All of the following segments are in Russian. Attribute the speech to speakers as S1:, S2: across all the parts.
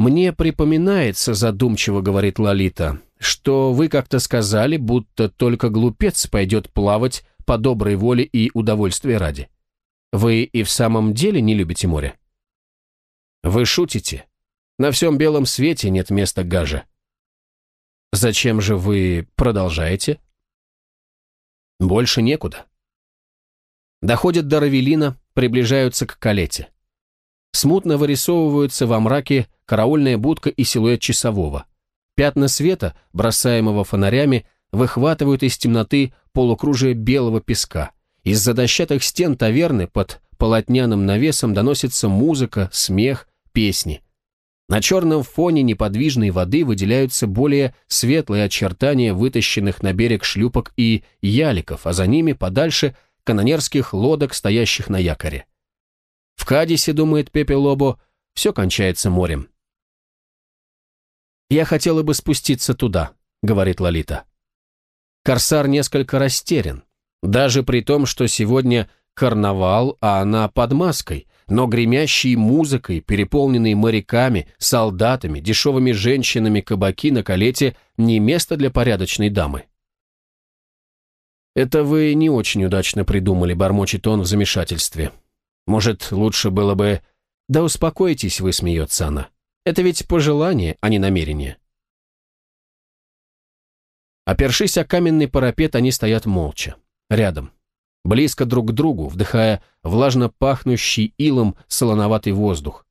S1: «Мне припоминается, задумчиво говорит Лолита, что вы как-то сказали, будто только глупец пойдет плавать по доброй воле и удовольствия ради. Вы и в самом деле не любите море?» «Вы шутите? На всем белом свете нет места гажа». «Зачем же вы продолжаете?» «Больше некуда». Доходят до Равелина, приближаются к Калете. Смутно вырисовываются во мраке караульная будка и силуэт часового. Пятна света, бросаемого фонарями, выхватывают из темноты полукружие белого песка. Из-за дощатых стен таверны под полотняным навесом доносится музыка, смех, песни. На черном фоне неподвижной воды выделяются более светлые очертания вытащенных на берег шлюпок и яликов, а за ними подальше канонерских лодок, стоящих на якоре. В Кадисе, думает Пепе Лобо, все кончается морем. «Я хотела бы спуститься туда», — говорит Лолита. Корсар несколько растерян, даже при том, что сегодня карнавал, а она под маской, но гремящей музыкой, переполненной моряками, солдатами, дешевыми женщинами кабаки на калете не место для порядочной дамы. «Это вы не очень удачно придумали», — бормочет он в замешательстве. «Может, лучше было бы...» «Да успокойтесь вы», — смеется она. Это ведь пожелание, а не намерение. Опершись о каменный парапет, они стоят молча, рядом, близко друг к другу, вдыхая влажно пахнущий илом солоноватый воздух.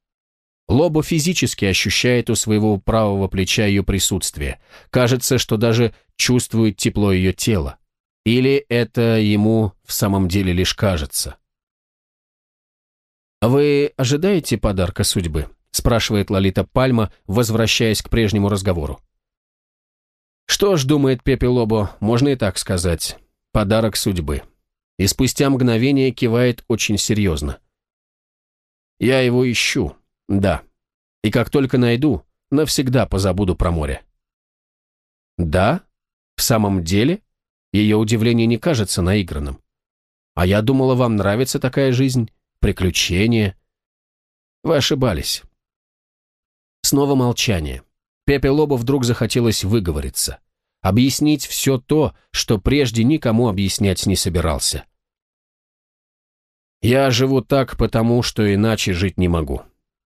S1: Лобо физически ощущает у своего правого плеча ее присутствие. Кажется, что даже чувствует тепло ее тела. Или это ему в самом деле лишь кажется. «Вы ожидаете подарка судьбы?» Спрашивает Лолита Пальма, возвращаясь к прежнему разговору. Что ж, думает Пепе Лобо, можно и так сказать. Подарок судьбы. И спустя мгновение кивает очень серьезно. Я его ищу, да. И как только найду, навсегда позабуду про море. Да? В самом деле? Ее удивление не кажется наигранным. А я думала, вам нравится такая жизнь, приключения. Вы ошибались. Снова молчание. Пепе Лобо вдруг захотелось выговориться. Объяснить все то, что прежде никому объяснять не собирался. «Я живу так, потому что иначе жить не могу.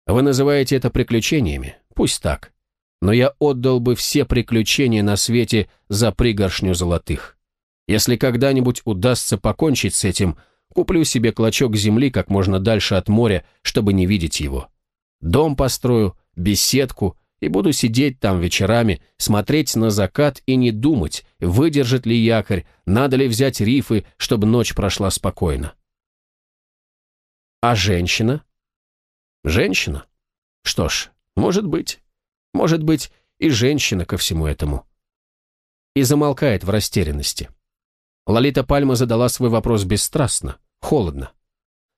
S1: Вы называете это приключениями? Пусть так. Но я отдал бы все приключения на свете за пригоршню золотых. Если когда-нибудь удастся покончить с этим, куплю себе клочок земли как можно дальше от моря, чтобы не видеть его. Дом построю, беседку и буду сидеть там вечерами, смотреть на закат и не думать, выдержит ли якорь, надо ли взять рифы, чтобы ночь прошла спокойно. А женщина? Женщина? Что ж, может быть. Может быть, и женщина ко всему этому. И замолкает в растерянности. Лолита Пальма задала свой вопрос бесстрастно, холодно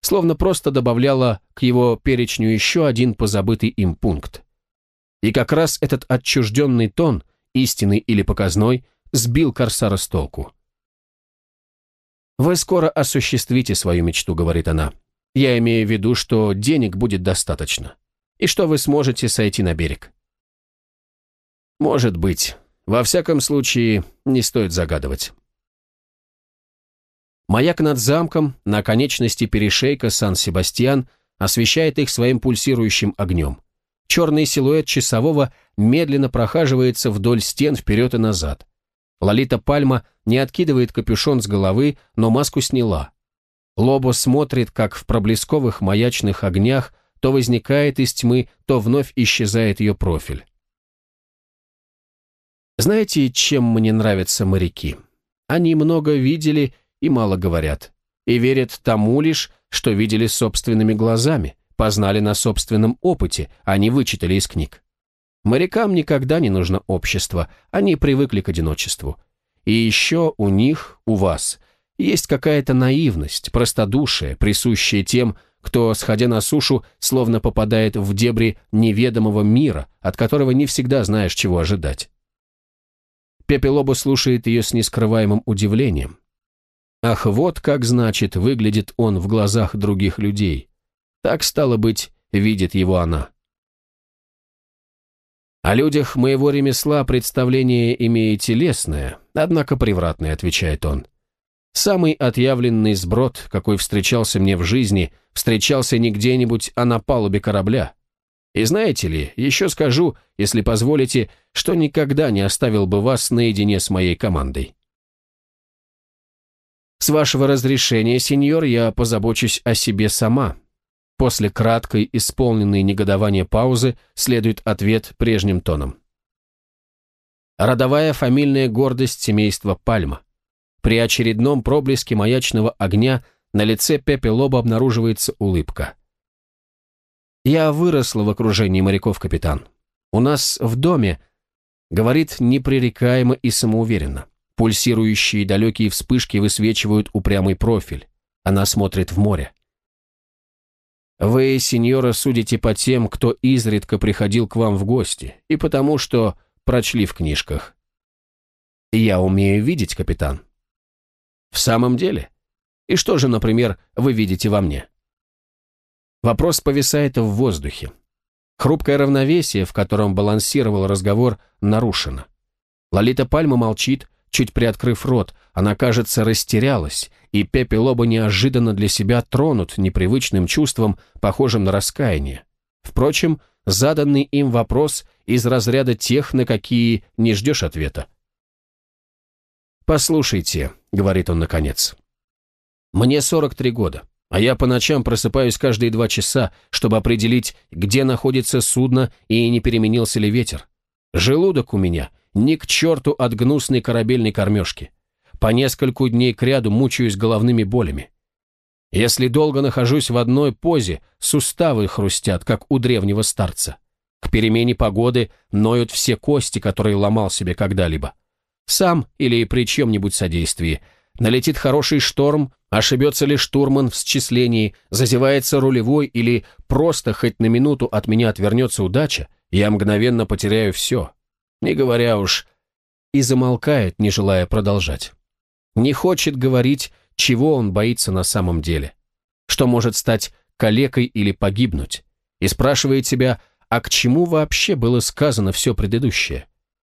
S1: словно просто добавляла к его перечню еще один позабытый им пункт. И как раз этот отчужденный тон, истинный или показной, сбил Корсара с толку. «Вы скоро осуществите свою мечту», — говорит она. «Я имею в виду, что денег будет достаточно, и что вы сможете сойти на берег». «Может быть. Во всяком случае, не стоит загадывать». Маяк над замком на конечности перешейка Сан-Себастьян освещает их своим пульсирующим огнем. Черный силуэт часового медленно прохаживается вдоль стен вперед и назад. Лолита Пальма не откидывает капюшон с головы, но маску сняла. Лобо смотрит, как в проблесковых маячных огнях то возникает из тьмы, то вновь исчезает ее профиль. Знаете, чем мне нравятся моряки? Они много видели и мало говорят, и верят тому лишь, что видели собственными глазами, познали на собственном опыте, а не вычитали из книг. Морякам никогда не нужно общество, они привыкли к одиночеству. И еще у них, у вас, есть какая-то наивность, простодушие, присущая тем, кто, сходя на сушу, словно попадает в дебри неведомого мира, от которого не всегда знаешь, чего ожидать. Пепелоба слушает ее с нескрываемым удивлением. Ах, вот как, значит, выглядит он в глазах других людей. Так, стало быть, видит его она. О людях моего ремесла представление имеете лесное, однако превратное, отвечает он. Самый отъявленный сброд, какой встречался мне в жизни, встречался не где-нибудь, а на палубе корабля. И знаете ли, еще скажу, если позволите, что никогда не оставил бы вас наедине с моей командой. С вашего разрешения, сеньор, я позабочусь о себе сама. После краткой, исполненной негодования паузы следует ответ прежним тоном. Родовая фамильная гордость семейства Пальма. При очередном проблеске маячного огня на лице Пепе Лоба обнаруживается улыбка. «Я выросла в окружении моряков, капитан. У нас в доме...» Говорит непререкаемо и самоуверенно. Пульсирующие далекие вспышки высвечивают упрямый профиль. Она смотрит в море. Вы, сеньора, судите по тем, кто изредка приходил к вам в гости, и потому что прочли в книжках. Я умею видеть, капитан. В самом деле? И что же, например, вы видите во мне? Вопрос повисает в воздухе. Хрупкое равновесие, в котором балансировал разговор, нарушено. Лолита Пальма молчит, чуть приоткрыв рот, она, кажется, растерялась, и Пепе Лоба неожиданно для себя тронут непривычным чувством, похожим на раскаяние. Впрочем, заданный им вопрос из разряда тех, на какие не ждешь ответа. «Послушайте», — говорит он наконец, — «мне 43 года, а я по ночам просыпаюсь каждые два часа, чтобы определить, где находится судно и не переменился ли ветер. Желудок у меня ни к черту от гнусной корабельной кормежки. По нескольку дней кряду мучаюсь головными болями. Если долго нахожусь в одной позе, суставы хрустят, как у древнего старца. К перемене погоды ноют все кости, которые ломал себе когда-либо. Сам или при чьем-нибудь содействии. Налетит хороший шторм, ошибется ли штурман в счислении, зазевается рулевой или просто хоть на минуту от меня отвернется удача, я мгновенно потеряю все. Не говоря уж... И замолкает, не желая продолжать. Не хочет говорить, чего он боится на самом деле. Что может стать калекой или погибнуть. И спрашивает себя, а к чему вообще было сказано все предыдущее?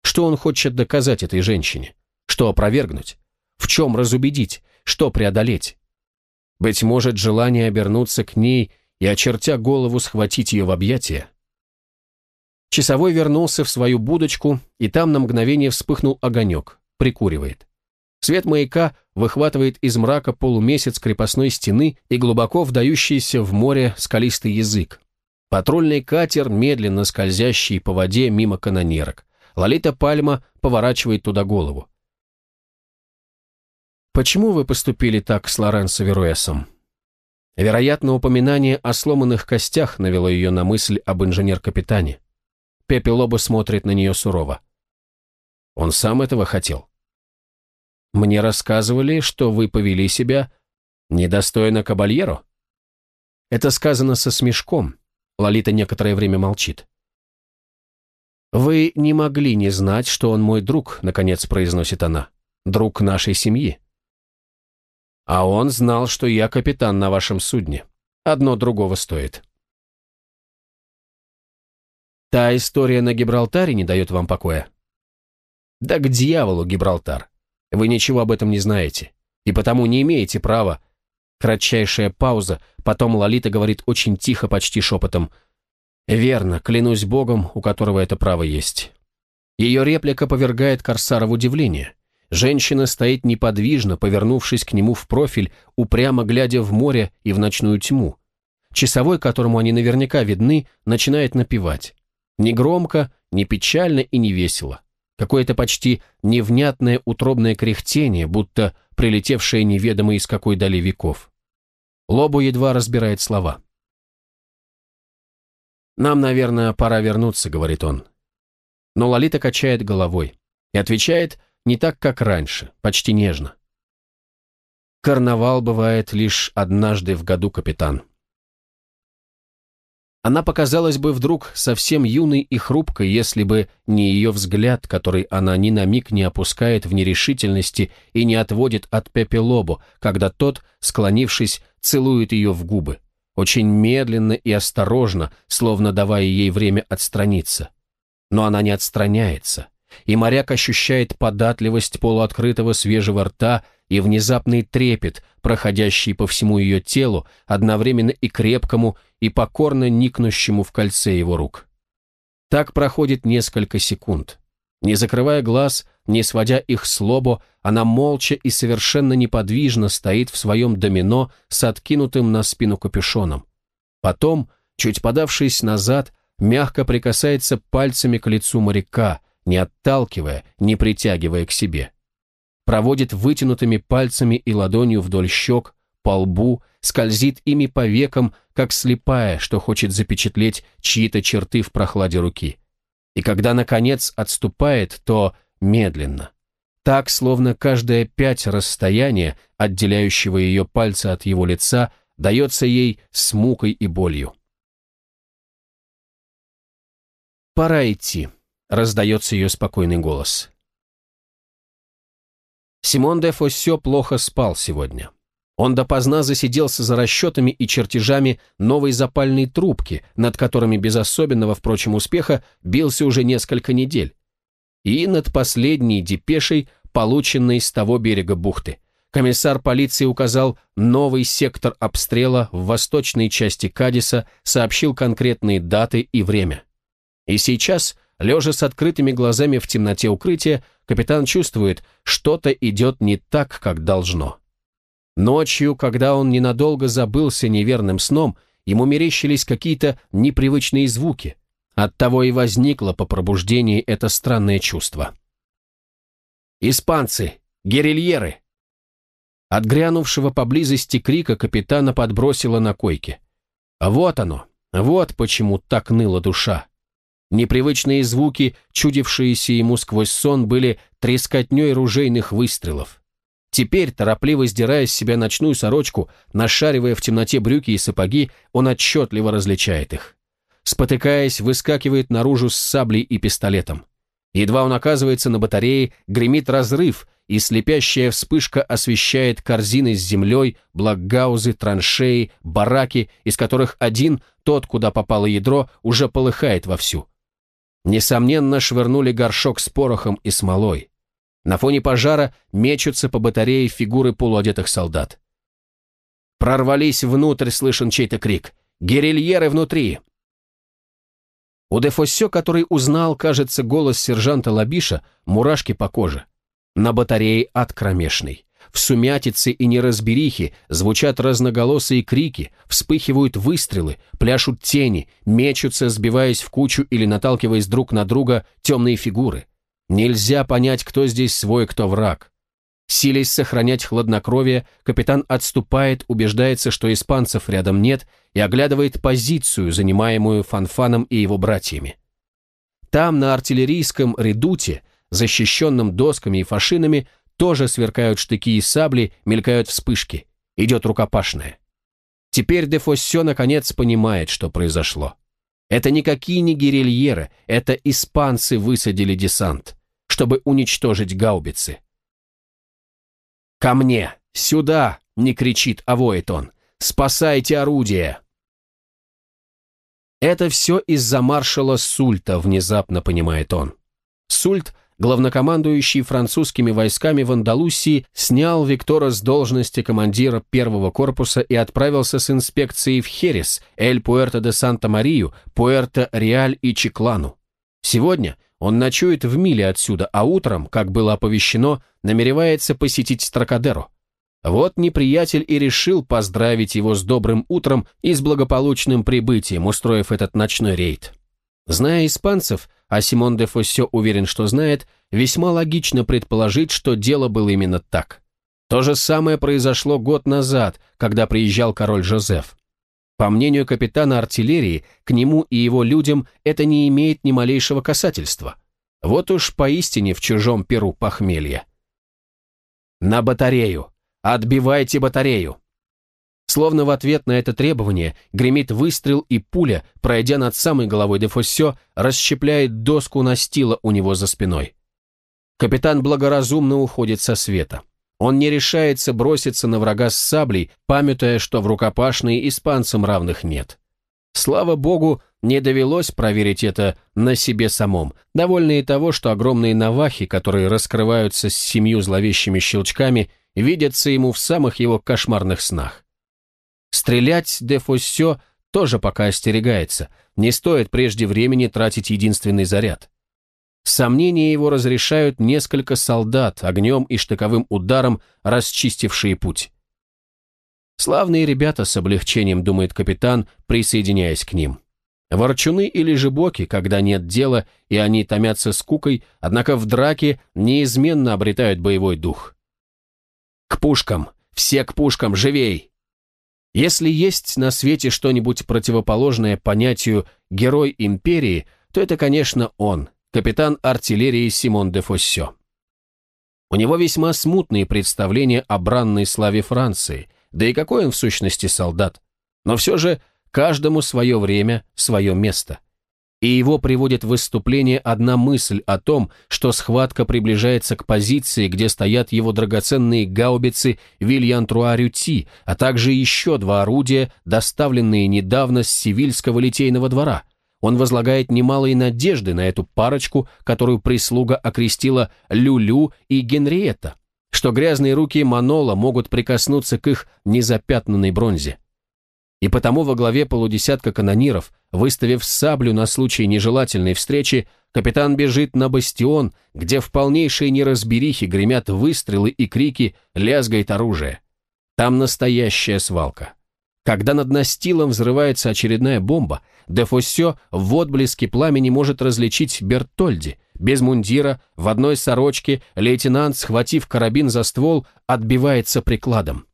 S1: Что он хочет доказать этой женщине? Что опровергнуть? В чем разубедить? Что преодолеть? Быть может, желание обернуться к ней и, очертя голову, схватить ее в объятия? Часовой вернулся в свою будочку, и там на мгновение вспыхнул огонек, прикуривает. Свет маяка выхватывает из мрака полумесяц крепостной стены и глубоко вдающийся в море скалистый язык. Патрульный катер, медленно скользящий по воде мимо канонерок. Лолита Пальма поворачивает туда голову. «Почему вы поступили так с Лоренцо Веруэсом?» Вероятно, упоминание о сломанных костях навело ее на мысль об инженер-капитане. Пепе Лоба смотрит на нее сурово. Он сам этого хотел. Мне рассказывали, что вы повели себя недостойно кабальеру. Это сказано со смешком. Лолита некоторое время молчит. «Вы не могли не знать, что он мой друг», — наконец произносит она. «Друг нашей семьи». «А он знал, что я капитан на вашем судне. Одно другого стоит». «Та история на Гибралтаре не дает вам покоя?» «Да к дьяволу, Гибралтар. Вы ничего об этом не знаете, и потому не имеете права». Кратчайшая пауза, потом Лолита говорит очень тихо, почти шепотом — Верно, клянусь богом, у которого это право есть. Ее реплика повергает Корсара в удивление. Женщина стоит неподвижно, повернувшись к нему в профиль, упрямо глядя в море и в ночную тьму. Часовой, которому они наверняка видны, начинает напевать. Не громко, не печально и не весело. Какое-то почти невнятное утробное кряхтение, будто прилетевшее неведомо из какой дали веков. Лобу едва разбирает слова. «Нам, наверное, пора вернуться», — говорит он. Но Лолита качает головой и отвечает не так, как раньше, почти нежно. «Карнавал бывает лишь однажды в году, капитан». Она показалась бы вдруг совсем юной и хрупкой, если бы не ее взгляд, который она ни на миг не опускает в нерешительности и не отводит от Пепе Лобо, когда тот, склонившись, целует ее в губы очень медленно и осторожно, словно давая ей время отстраниться. но она не отстраняется, и моряк ощущает податливость полуоткрытого свежего рта и внезапный трепет, проходящий по всему ее телу, одновременно и крепкому, и покорно никнущему в кольце его рук. Так проходит несколько секунд. Не закрывая глаз, не сводя их с лобо, она молча и совершенно неподвижно стоит в своем домино с откинутым на спину капюшоном. Потом, чуть подавшись назад, мягко прикасается пальцами к лицу моряка, не отталкивая, не притягивая к себе. Проводит вытянутыми пальцами и ладонью вдоль щек, по лбу, скользит ими по векам, как слепая, что хочет запечатлеть чьи-то черты в прохладе руки. И когда, наконец, отступает, то медленно. Так, словно каждая пять расстояния, отделяющего ее пальца от его лица, дается ей с мукой и болью. «Пора идти», — раздается ее спокойный голос. Симон де Фоссё плохо спал сегодня. Он допоздна засиделся за расчетами и чертежами новой запальной трубки, над которыми без особенного, впрочем, успеха бился уже несколько недель. И над последней депешей, полученной с того берега бухты. Комиссар полиции указал новый сектор обстрела в восточной части Кадиса, сообщил конкретные даты и время. И сейчас, лежа с открытыми глазами в темноте укрытия, капитан чувствует, что-то идет не так, как должно. Ночью, когда он ненадолго забылся неверным сном, ему мерещились какие-то непривычные звуки. Оттого и возникло по пробуждении это странное чувство. «Испанцы! Герильеры!» От грянувшего поблизости крика капитана подбросило на койке. Вот оно, вот почему так ныла душа. Непривычные звуки, чудившиеся ему сквозь сон, были трескотней ружейных выстрелов. Теперь, торопливо сдирая с себя ночную сорочку, нашаривая в темноте брюки и сапоги, он отчетливо различает их. Спотыкаясь, выскакивает наружу с саблей и пистолетом. Едва он оказывается на батарее, гремит разрыв, и слепящая вспышка освещает корзины с землей, блокгаузы, траншеи, бараки, из которых один, тот, куда попало ядро, уже полыхает вовсю. Несомненно, швырнули горшок с порохом и смолой. На фоне пожара мечутся по батарее фигуры полуодетых солдат. Прорвались внутрь, слышен чей-то крик. «Герильеры внутри!» У Дефосе, который узнал, кажется, голос сержанта Лабиша, мурашки по коже. На батарее ад кромешный. В сумятице и неразберихе звучат разноголосые крики, вспыхивают выстрелы, пляшут тени, мечутся, сбиваясь в кучу или наталкиваясь друг на друга темные фигуры. Нельзя понять, кто здесь свой, кто враг. Силясь сохранять хладнокровие, капитан отступает, убеждается, что испанцев рядом нет, и оглядывает позицию, занимаемую Фанфаном и его братьями. Там, на артиллерийском редуте, защищенном досками и фашинами, тоже сверкают штыки и сабли, мелькают вспышки. Идет рукопашная. Теперь Дефоссё наконец понимает, что произошло. Это никакие не гирильеры, это испанцы высадили десант, чтобы уничтожить гаубицы. «Ко мне! Сюда!» — не кричит, а воет он. «Спасайте орудие!» Это все из-за маршала Сульта, внезапно понимает он. Сульт главнокомандующий французскими войсками в Андалусии, снял Виктора с должности командира первого корпуса и отправился с инспекцией в Херес, Эль-Пуэрто-де-Санта-Марию, Пуэрто-Реаль и Чиклану. Сегодня он ночует в миле отсюда, а утром, как было оповещено, намеревается посетить Стракадеро. Вот неприятель и решил поздравить его с добрым утром и с благополучным прибытием, устроив этот ночной рейд. Зная испанцев, а Симон де Фоссё уверен, что знает, весьма логично предположить, что дело было именно так. То же самое произошло год назад, когда приезжал король Жозеф. По мнению капитана артиллерии, к нему и его людям это не имеет ни малейшего касательства. Вот уж поистине в чужом перу похмелье. «На батарею! Отбивайте батарею!» Словно в ответ на это требование гремит выстрел и пуля, пройдя над самой головой Дефоссё, расщепляет доску настила у него за спиной. Капитан благоразумно уходит со света. Он не решается броситься на врага с саблей, памятуя, что в рукопашной испанцам равных нет. Слава богу, не довелось проверить это на себе самом, довольные того, что огромные навахи, которые раскрываются с семью зловещими щелчками, видятся ему в самых его кошмарных снах. Стрелять де Фоссё тоже пока остерегается, не стоит прежде времени тратить единственный заряд. Сомнения его разрешают несколько солдат, огнем и штыковым ударом расчистившие путь. Славные ребята с облегчением, думает капитан, присоединяясь к ним. Ворчуны или жебоки, когда нет дела, и они томятся скукой, однако в драке неизменно обретают боевой дух. «К пушкам! Все к пушкам! Живей!» Если есть на свете что-нибудь противоположное понятию «герой империи», то это, конечно, он, капитан артиллерии Симон де Фоссё. У него весьма смутные представления о бранной славе Франции, да и какой он в сущности солдат. Но все же каждому свое время, свое место. И его приводит в выступление одна мысль о том, что схватка приближается к позиции, где стоят его драгоценные гаубицы Вильян-Труа-Рюти, а также еще два орудия, доставленные недавно с Севильского литейного двора – он возлагает немалые надежды на эту парочку, которую прислуга окрестила Люлю и Генриетта, что грязные руки Манола могут прикоснуться к их незапятнанной бронзе. И потому во главе полудесятка канониров, выставив саблю на случай нежелательной встречи, капитан бежит на бастион, где в полнейшей неразберихе гремят выстрелы и крики, лязгает оружие. Там настоящая свалка. Когда над настилом взрывается очередная бомба, Дефоссё в отблеске пламени может различить Бертольди. Без мундира, в одной сорочке, лейтенант, схватив карабин за ствол, отбивается прикладом.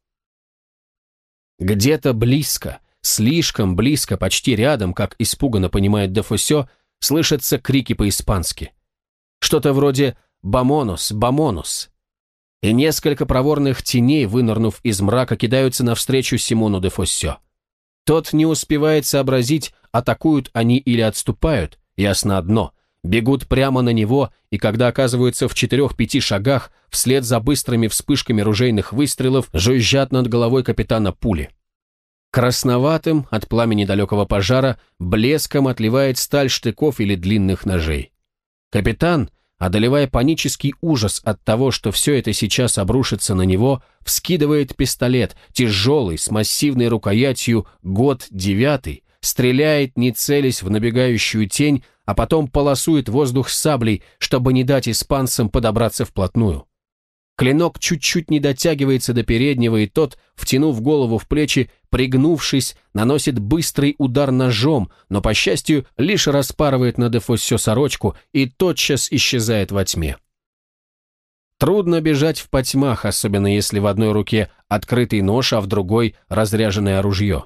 S1: Где-то близко, слишком близко, почти рядом, как испуганно понимает Дефоссё, слышатся крики по-испански. Что-то вроде «Бамонус! Бамонус!» и несколько проворных теней, вынырнув из мрака, кидаются навстречу Симону де Фоссё. Тот не успевает сообразить, атакуют они или отступают, ясно одно – бегут прямо на него, и когда оказываются в четырех-пяти шагах, вслед за быстрыми вспышками ружейных выстрелов жужжат над головой капитана пули. Красноватым от пламени далекого пожара блеском отливает сталь штыков или длинных ножей. Капитан, одолевая панический ужас от того, что все это сейчас обрушится на него, вскидывает пистолет, тяжелый, с массивной рукоятью, год девятый, стреляет, не целясь в набегающую тень, а потом полосует воздух саблей, чтобы не дать испанцам подобраться вплотную. Клинок чуть-чуть не дотягивается до переднего, и тот, втянув голову в плечи, пригнувшись, наносит быстрый удар ножом, но, по счастью, лишь распарывает на Дефоссё сорочку и тотчас исчезает во тьме. Трудно бежать в потьмах, особенно если в одной руке открытый нож, а в другой разряженное ружье.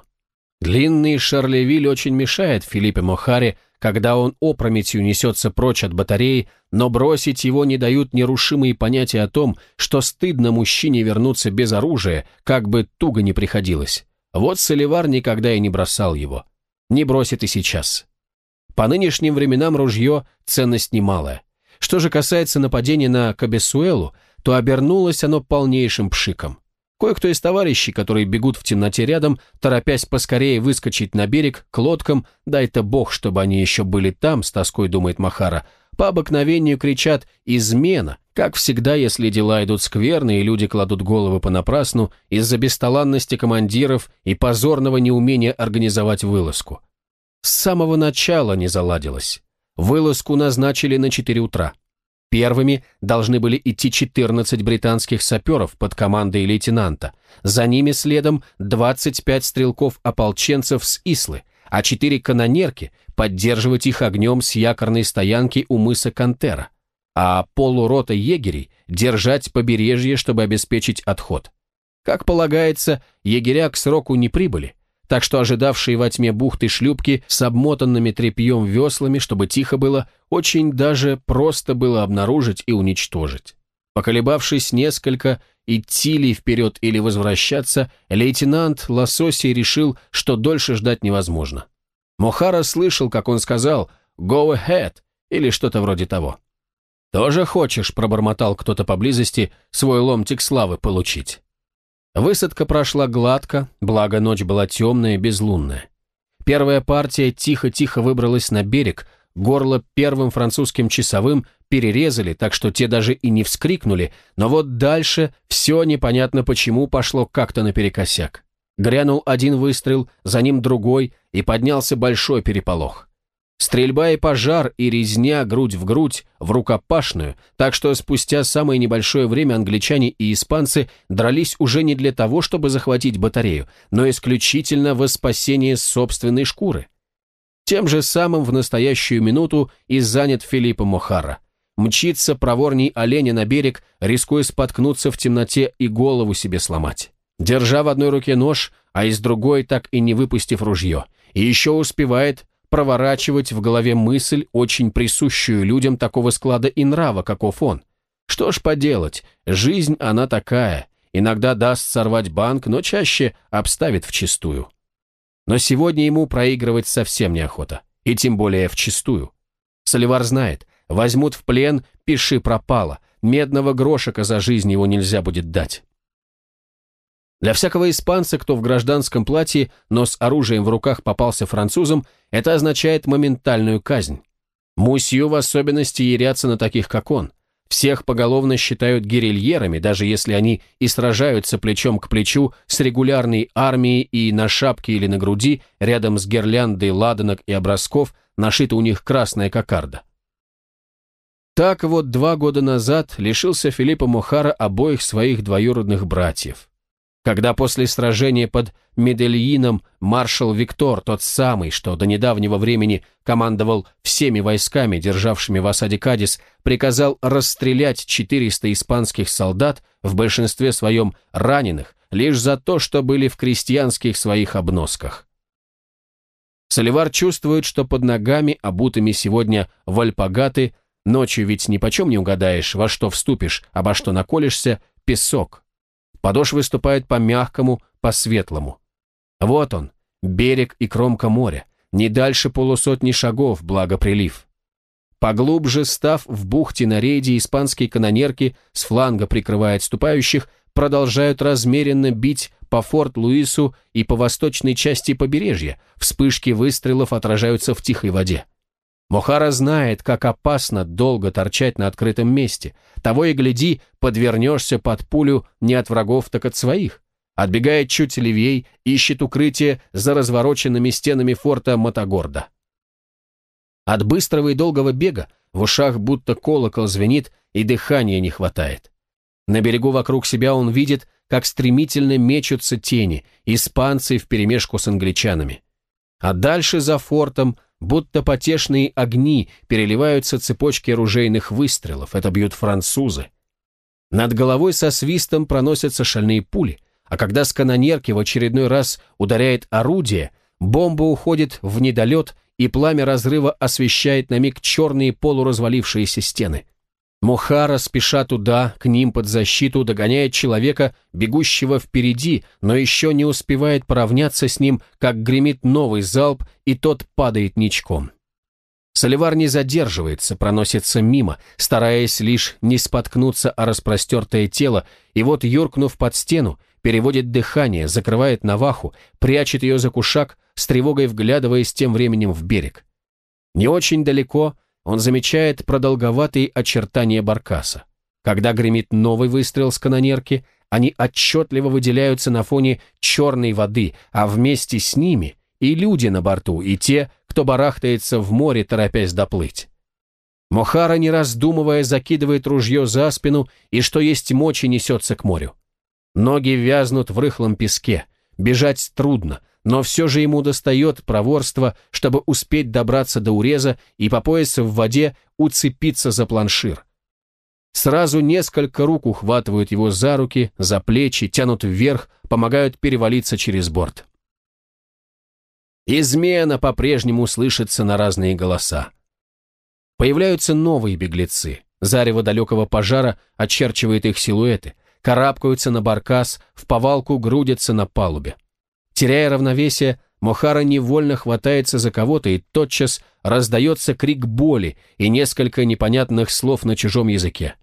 S1: Длинный Шарлевиль очень мешает Филиппе Мохаре, когда он опрометью несется прочь от батареи, но бросить его не дают нерушимые понятия о том, что стыдно мужчине вернуться без оружия, как бы туго не приходилось. Вот Соливар никогда и не бросал его. Не бросит и сейчас. По нынешним временам ружье – ценность немалая. Что же касается нападения на Кабесуэлу, то обернулось оно полнейшим пшиком. Кое-кто из товарищей, которые бегут в темноте рядом, торопясь поскорее выскочить на берег к лодкам, дай-то бог, чтобы они еще были там, с тоской думает Махара, по обыкновению кричат «измена», как всегда, если дела идут скверно и люди кладут головы понапрасну из-за бесталанности командиров и позорного неумения организовать вылазку. С самого начала не заладилось. Вылазку назначили на 4 утра. Первыми должны были идти 14 британских саперов под командой лейтенанта. За ними следом 25 стрелков-ополченцев с Ислы, а 4 канонерки поддерживать их огнем с якорной стоянки у мыса Кантера, а полурота егерей держать побережье, чтобы обеспечить отход. Как полагается, егеря к сроку не прибыли, так что ожидавшие во тьме бухты шлюпки с обмотанными тряпьем веслами, чтобы тихо было, очень даже просто было обнаружить и уничтожить. Поколебавшись несколько, идти ли вперед или возвращаться, лейтенант Лососий решил, что дольше ждать невозможно. Мохара слышал, как он сказал «Go ahead» или что-то вроде того. «Тоже хочешь», — пробормотал кто-то поблизости, «свой ломтик славы получить». Высадка прошла гладко, благо ночь была темная, безлунная. Первая партия тихо-тихо выбралась на берег, горло первым французским часовым перерезали, так что те даже и не вскрикнули, но вот дальше все непонятно почему пошло как-то наперекосяк. Грянул один выстрел, за ним другой, и поднялся большой переполох. Стрельба и пожар, и резня грудь в грудь, в рукопашную, так что спустя самое небольшое время англичане и испанцы дрались уже не для того, чтобы захватить батарею, но исключительно во спасение собственной шкуры. Тем же самым в настоящую минуту и занят Филиппо Мохара. Мчится проворней оленя на берег, рискуя споткнуться в темноте и голову себе сломать. Держа в одной руке нож, а из другой так и не выпустив ружье. И еще успевает проворачивать в голове мысль, очень присущую людям такого склада и нрава, каков он. Что ж поделать, жизнь она такая, иногда даст сорвать банк, но чаще обставит вчистую. Но сегодня ему проигрывать совсем неохота, и тем более вчистую. Соливар знает, возьмут в плен, пиши пропало, медного грошика за жизнь его нельзя будет дать. Для всякого испанца, кто в гражданском платье, но с оружием в руках попался французам, это означает моментальную казнь. Мусью в особенности ярятся на таких, как он. Всех поголовно считают гирильерами, даже если они и сражаются плечом к плечу с регулярной армией и на шапке или на груди, рядом с гирляндой ладанок и образков, нашита у них красная кокарда. Так вот, два года назад лишился Филиппа Мохара обоих своих двоюродных братьев. Когда после сражения под Медельином маршал Виктор, тот самый, что до недавнего времени командовал всеми войсками, державшими в осаде Кадис, приказал расстрелять 400 испанских солдат, в большинстве своем раненых, лишь за то, что были в крестьянских своих обносках. Соливар чувствует, что под ногами, обутыми сегодня в альпагаты, ночью ведь ни почем не угадаешь, во что вступишь, обо что наколешься, песок, Подошвы ступают по мягкому, по светлому. Вот он, берег и кромка моря, не дальше полусотни шагов, благо прилив. Поглубже став в бухте на рейде, испанские канонерки с фланга прикрывая отступающих, продолжают размеренно бить по Форт-Луису и по восточной части побережья, вспышки выстрелов отражаются в тихой воде. Мохара знает, как опасно долго торчать на открытом месте. Того и гляди, подвернешься под пулю не от врагов, так от своих. Отбегает чуть левей, ищет укрытие за развороченными стенами форта Матагорда. От быстрого и долгого бега в ушах будто колокол звенит, и дыхания не хватает. На берегу вокруг себя он видит, как стремительно мечутся тени, испанцы вперемешку с англичанами. А дальше за фортом будто потешные огни, переливаются цепочки ружейных выстрелов, это бьют французы. Над головой со свистом проносятся шальные пули, а когда с канонерки в очередной раз ударяет орудие, бомба уходит в недолет, и пламя разрыва освещает на миг черные полуразвалившиеся стены. Мухара, спеша туда, к ним под защиту, догоняет человека, бегущего впереди, но еще не успевает поравняться с ним, как гремит новый залп, и тот падает ничком. Соливар не задерживается, проносится мимо, стараясь лишь не споткнуться о распростертое тело, и вот, юркнув под стену, переводит дыхание, закрывает наваху, прячет ее за кушак, с тревогой вглядываясь тем временем в берег. Не очень далеко он замечает продолговатые очертания баркаса. Когда гремит новый выстрел с канонерки, они отчетливо выделяются на фоне черной воды, а вместе с ними и люди на борту, и те, кто барахтается в море, торопясь доплыть. Мохара, не раздумывая, закидывает ружье за спину и, что есть мочи, несется к морю. Ноги вязнут в рыхлом песке, бежать трудно, но все же ему достает проворства, чтобы успеть добраться до уреза и по пояс в воде уцепиться за планшир. Сразу несколько рук ухватывают его за руки, за плечи, тянут вверх, помогают перевалиться через борт. Измена по-прежнему слышится на разные голоса. Появляются новые беглецы. Зарево далекого пожара очерчивает их силуэты, карабкаются на баркас, в повалку грудятся на палубе. Теряя равновесие, Мохара невольно хватается за кого-то, и тотчас раздается крик боли и несколько непонятных слов на чужом языке.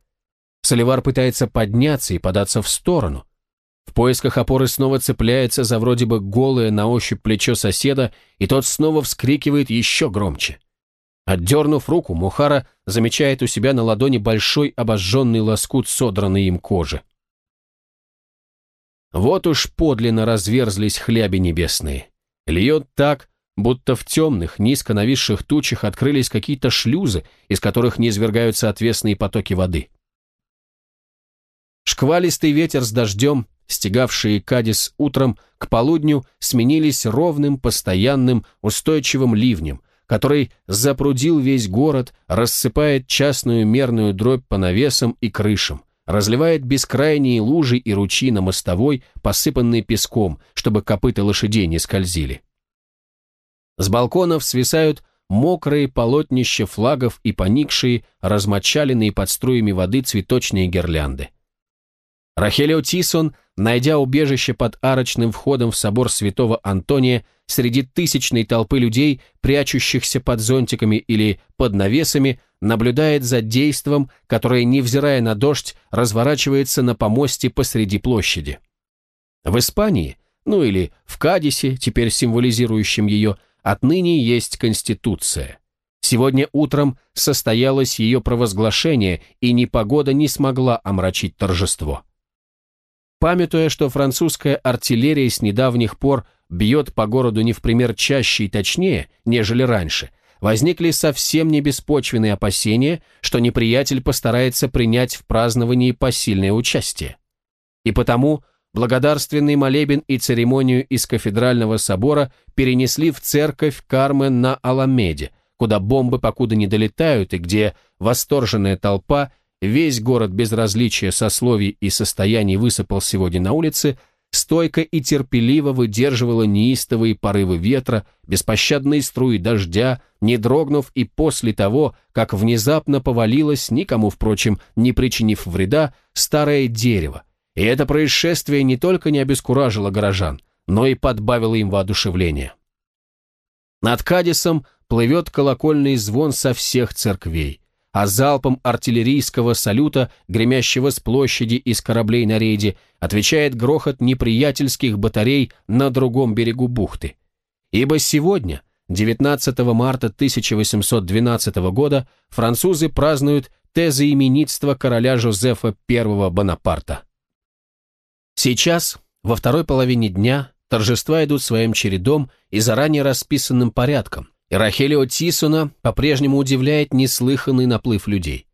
S1: Соливар пытается подняться и податься в сторону. В поисках опоры снова цепляется за вроде бы голое на ощупь плечо соседа, и тот снова вскрикивает еще громче. Отдернув руку, Мухара замечает у себя на ладони большой обожженный лоскут содранной им кожи. Вот уж подлинно разверзлись хляби небесные. Льет так, будто в темных, низко нависших тучах открылись какие-то шлюзы, из которых не извергаются отвесные потоки воды. Шквалистый ветер с дождем, стегавшие Кадис утром, к полудню сменились ровным, постоянным, устойчивым ливнем, который запрудил весь город, рассыпает частную мерную дробь по навесам и крышам, разливает бескрайние лужи и ручьи на мостовой, посыпанные песком, чтобы копыта лошадей не скользили. С балконов свисают мокрые полотнища флагов и поникшие, размочаленные под струями воды цветочные гирлянды. Рахелио Тисон, найдя убежище под арочным входом в собор святого Антония, среди тысячной толпы людей, прячущихся под зонтиками или под навесами, наблюдает за действом, которое, невзирая на дождь, разворачивается на помосте посреди площади. В Испании, ну или в Кадисе, теперь символизирующем ее, отныне есть Конституция. Сегодня утром состоялось ее провозглашение, и непогода не смогла омрачить торжество. Памятуя, что французская артиллерия с недавних пор бьет по городу не в пример чаще и точнее, нежели раньше, возникли совсем не беспочвенные опасения, что неприятель постарается принять в праздновании посильное участие. И потому благодарственный молебен и церемонию из кафедрального собора перенесли в церковь Кармен на Аламеде, куда бомбы покуда не долетают и где восторженная толпа – Весь город без различия сословий и состояний высыпал сегодня на улице, стойко и терпеливо выдерживала неистовые порывы ветра, беспощадные струи дождя, не дрогнув и после того, как внезапно повалилось, никому, впрочем, не причинив вреда, старое дерево. И это происшествие не только не обескуражило горожан, но и подбавило им воодушевление. Над Кадисом плывет колокольный звон со всех церквей а залпом артиллерийского салюта, гремящего с площади из кораблей на рейде, отвечает грохот неприятельских батарей на другом берегу бухты. Ибо сегодня, 19 марта 1812 года, французы празднуют тезоименитство короля Жозефа I Бонапарта. Сейчас, во второй половине дня, торжества идут своим чередом и заранее расписанным порядком, и Рахелио Тисона по-прежнему удивляет неслыханный наплыв людей.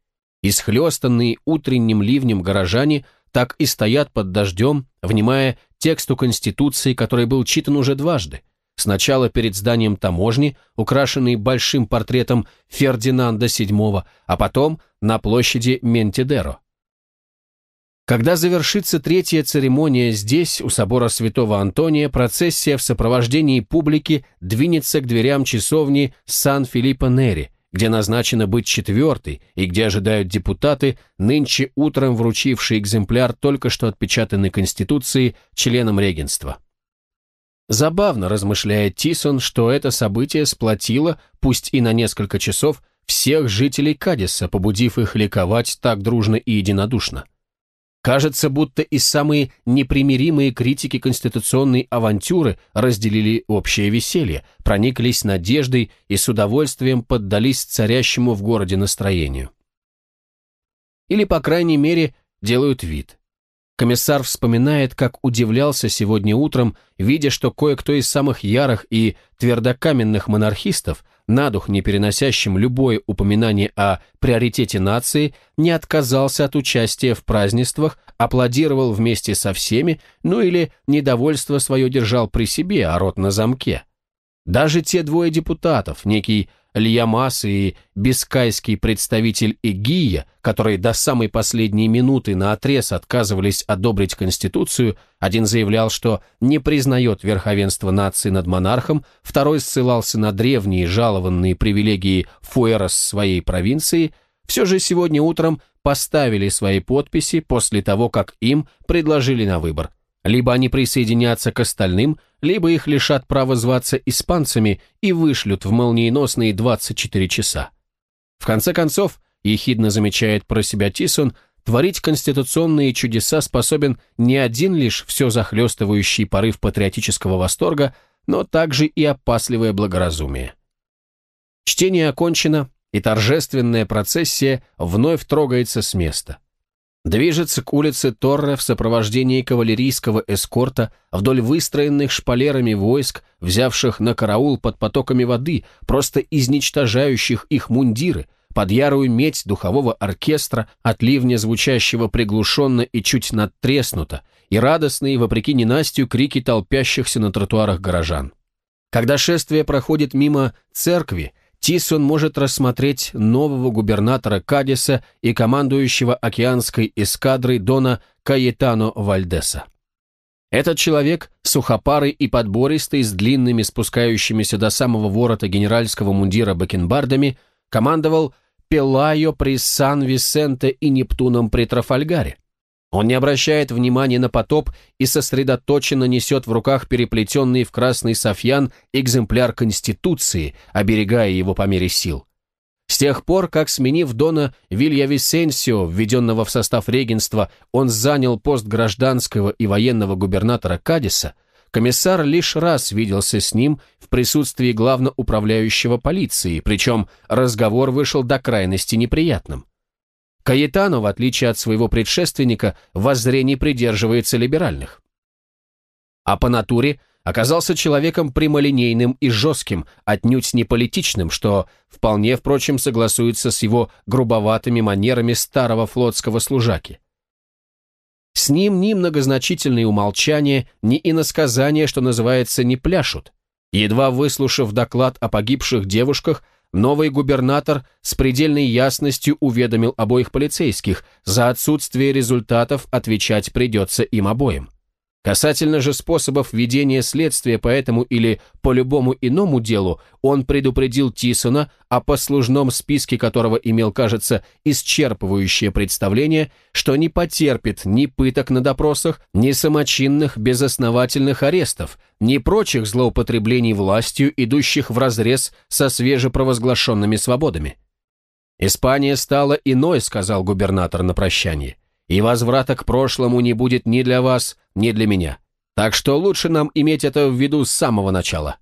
S1: Исхлестанные утренним ливнем горожане так и стоят под дождем, внимая тексту Конституции, который был читан уже дважды. Сначала перед зданием таможни, украшенный большим портретом Фердинанда VII, а потом на площади Ментидеро. Когда завершится третья церемония здесь, у собора святого Антония, процессия в сопровождении публики двинется к дверям часовни Сан-Филиппо-Нери, где назначено быть четвертой и где ожидают депутаты, нынче утром вручившие экземпляр только что отпечатанной Конституции членам регенства. Забавно размышляет Тисон, что это событие сплотило, пусть и на несколько часов, всех жителей Кадиса, побудив их ликовать так дружно и единодушно. Кажется, будто и самые непримиримые критики конституционной авантюры разделили общее веселье, прониклись надеждой и с удовольствием поддались царящему в городе настроению. Или, по крайней мере, делают вид. Комиссар вспоминает, как удивлялся сегодня утром, видя, что кое-кто из самых ярых и твердокаменных монархистов – на дух не переносящим любое упоминание о приоритете нации, не отказался от участия в празднествах, аплодировал вместе со всеми, ну или недовольство свое держал при себе, а рот на замке. Даже те двое депутатов, некий Льямас и бискайский представитель Игия, которые до самой последней минуты на отрез отказывались одобрить Конституцию, один заявлял, что не признает верховенство нации над монархом, второй ссылался на древние жалованные привилегии Фуэрос своей провинции, все же сегодня утром поставили свои подписи после того, как им предложили на выбор либо они присоединятся к остальным, либо их лишат права зваться испанцами и вышлют в молниеносные 24 часа. В конце концов, ехидно замечает про себя Тисон, творить конституционные чудеса способен не один лишь все захлестывающий порыв патриотического восторга, но также и опасливое благоразумие. Чтение окончено, и торжественная процессия вновь трогается с места. Движется к улице Торре в сопровождении кавалерийского эскорта вдоль выстроенных шпалерами войск, взявших на караул под потоками воды, просто изничтожающих их мундиры, под ярую медь духового оркестра, от ливня звучащего приглушенно и чуть надтреснуто, и радостные, вопреки ненастью, крики толпящихся на тротуарах горожан. Когда шествие проходит мимо церкви, Тисон может рассмотреть нового губернатора Кадиса и командующего океанской эскадрой Дона Каетано Вальдеса. Этот человек, сухопарый и подбористый, с длинными спускающимися до самого ворота генеральского мундира бакенбардами, командовал Пелайо при Сан-Висенте и Нептуном при Трафальгаре. Он не обращает внимания на потоп и сосредоточенно несет в руках переплетенный в красный софьян экземпляр Конституции, оберегая его по мере сил. С тех пор, как, сменив Дона Вилья Висенсио, введенного в состав регенства, он занял пост гражданского и военного губернатора Кадиса, комиссар лишь раз виделся с ним в присутствии главноуправляющего полиции, причем разговор вышел до крайности неприятным. Каэтано, в отличие от своего предшественника, воззрений придерживается либеральных. А по натуре оказался человеком прямолинейным и жестким, отнюдь не политичным, что вполне, впрочем, согласуется с его грубоватыми манерами старого флотского служаки. С ним ни многозначительные умолчания, ни иносказания, что называется, не пляшут. Едва выслушав доклад о погибших девушках, Новый губернатор с предельной ясностью уведомил обоих полицейских, за отсутствие результатов отвечать придется им обоим. Касательно же способов ведения следствия по этому или по любому иному делу, он предупредил Тисона, о послужном списке которого имел, кажется, исчерпывающее представление, что не потерпит ни пыток на допросах, ни самочинных безосновательных арестов, ни прочих злоупотреблений властью, идущих вразрез со свежепровозглашенными свободами. «Испания стала иной», — сказал губернатор на прощание и возврата к прошлому не будет ни для вас, ни для меня. Так что лучше нам иметь это в виду с самого начала.